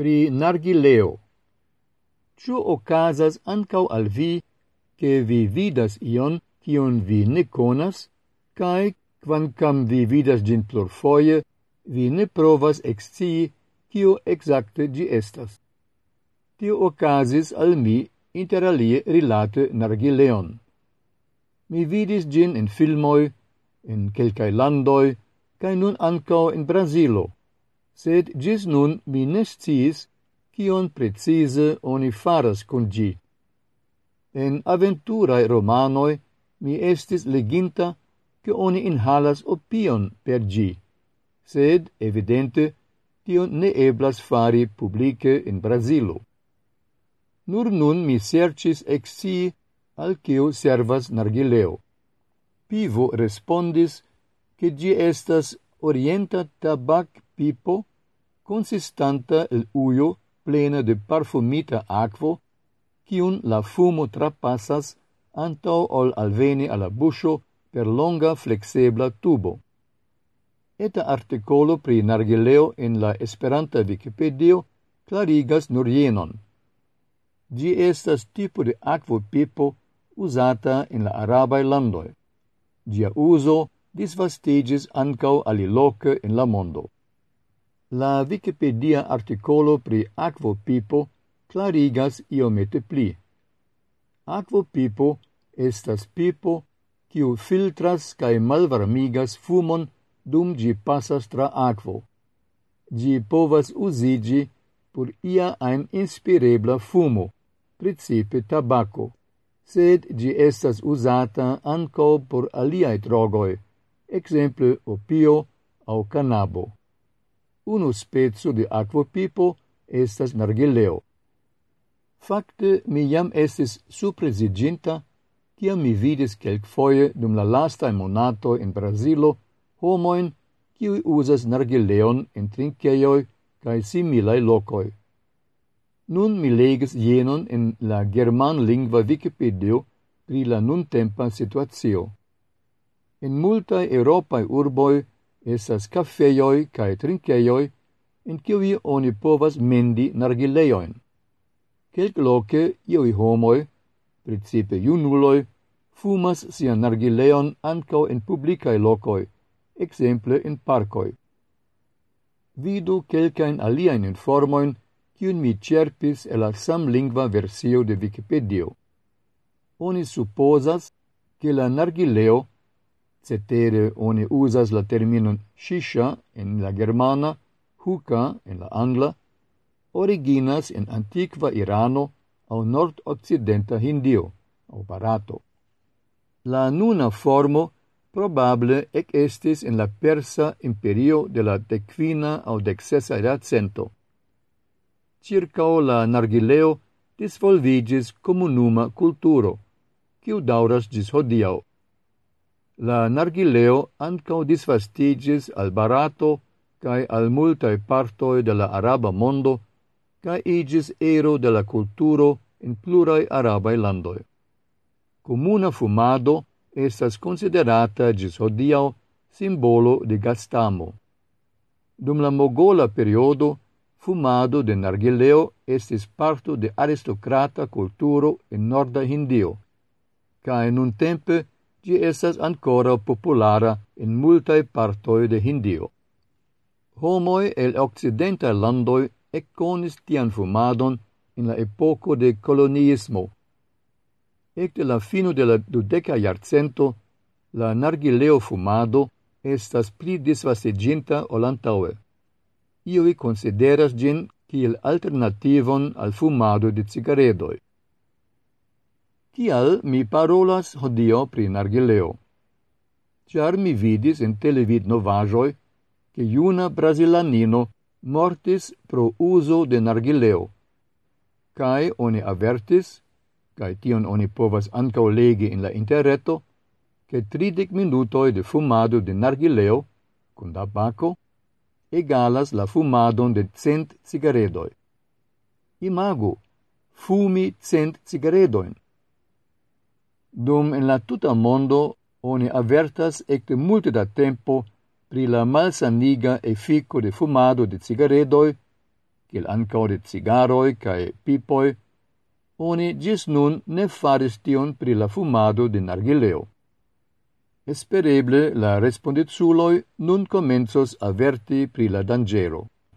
pri nargileo. Ciu ocasas ancau al vi, che vi vidas ion, cion vi ne conas, cae, quancam vi vidas gin plurfoie, vi ne provas excii cio exacte gi estas. Tio ocasis al mi interalie rilate nargileon. Mi vidis gin in filmoi, in quelcae landoi, cae nun ancao in Brasilo sed gis nun mi ne sciis kion oni faras con gi. En aventurae romanoi mi estis leginta che oni inhalas opion per gi, sed, evidente, tion ne eblas fari publice in Brasilo. Nur nun mi sercis exi al cio servas nargileo. Pivo respondis che gi estas orienta tabac pipo consistanta el uio plena de parfumita aquo, cium la fumo trapassas antau ol alveni alla buscio per longa flexebla tubo. Eta articolo pri nargileo en la Esperanta Wikipedia clarigas nur jenon. Gi estas tipo de aquo pipo usata in la arabae landoi. Gia uso disvastigis ancau aliloque in la mondo la Wikipedia articolo pri aquopipo clarigas iomete pli. Aquopipo estas pipo kiu filtras kaj malvarmigas fumon dum gi passas tra aquo. Gi povas usigi por ia ein inspirebla fumo, principe tabaco, sed gi estas usata anco por aliae drogoi, exemple opio au canabo unu spezzo de aquopipo estas nargileo. Fakte, mi jam estis supresiginta, kiam mi vidis quelcfoie dum la lasta monato in Brasilo homoin kiui usas nargileon in trinkeioi cae similai locoi. Nun mi legis jenon in la german lingua Wikipedia pri la nuntempa situatio. In multae europae urboi esas cafeioi cae trinkejoj, in cui oni povas mendi nargilejoin. Kelkloke ioi homoi, principe iunuloi, fumas sian nargileon ancau in publicae locoi, exemple in parcoi. Vidu quelcaen aliaen informoin, cium mi cerpis el la samlingva versio de Wikipedia. Oni supposas che la nargileo Cetere oni usas la terminon shisha en la germana, hookah en la angla, originas en antiqua Irano au nord-occidenta Hindio, au Barato. La nuna formo probable ec estis en la persa imperio de la decvina au decesa iracento. Circao la Nargileo disvolvigis comunuma culturo, quiu dauras gis hodiau la nargileo ancao disvastigis al Barato cae al multae partoi de la araba mondo cae igis ero de la culturo in plurae arabae landoi. Comuna fumado estas considerata gis hodiau simbolo de gastamo. Dum la mogola periodo, fumado de nargileo estis parto de aristocrata culturo in norda Hindio, cae nun tempe gi esas ancora populara in multae partoi de Hindio. Homoi el occidentae landoi econis tian fumadon in la epoco de coloniismo. Ecte la fino de la dudeca iarcento, la nargileo fumado estas pli disvasiginta olantaue. Ioi consideras gin kiel alternativon al fumado de cigaredoi. Tial mi parolas hodio pri Nargileo. Char mi vidis in televid novajoi che iuna brasilanino mortis pro uso de Nargileo. Cae oni avertis, cae tion oni povas ancao legi in la interreto, che tridic minutoi de fumado de Nargileo, cun tabaco, egalas la fumadon de cent cigaredoi. Imago, fumi cent cigaredoin dum en la tuta mondo oni avertas ecte multe da tempo pri la malsaniga effico de fumado de cigaredoi, quil ancao de cigaroi cae pipoi, oni gis nun ne faris tion pri la fumado de nargileo. Espereble la responditsuloi nun comenzos averti pri la dangero.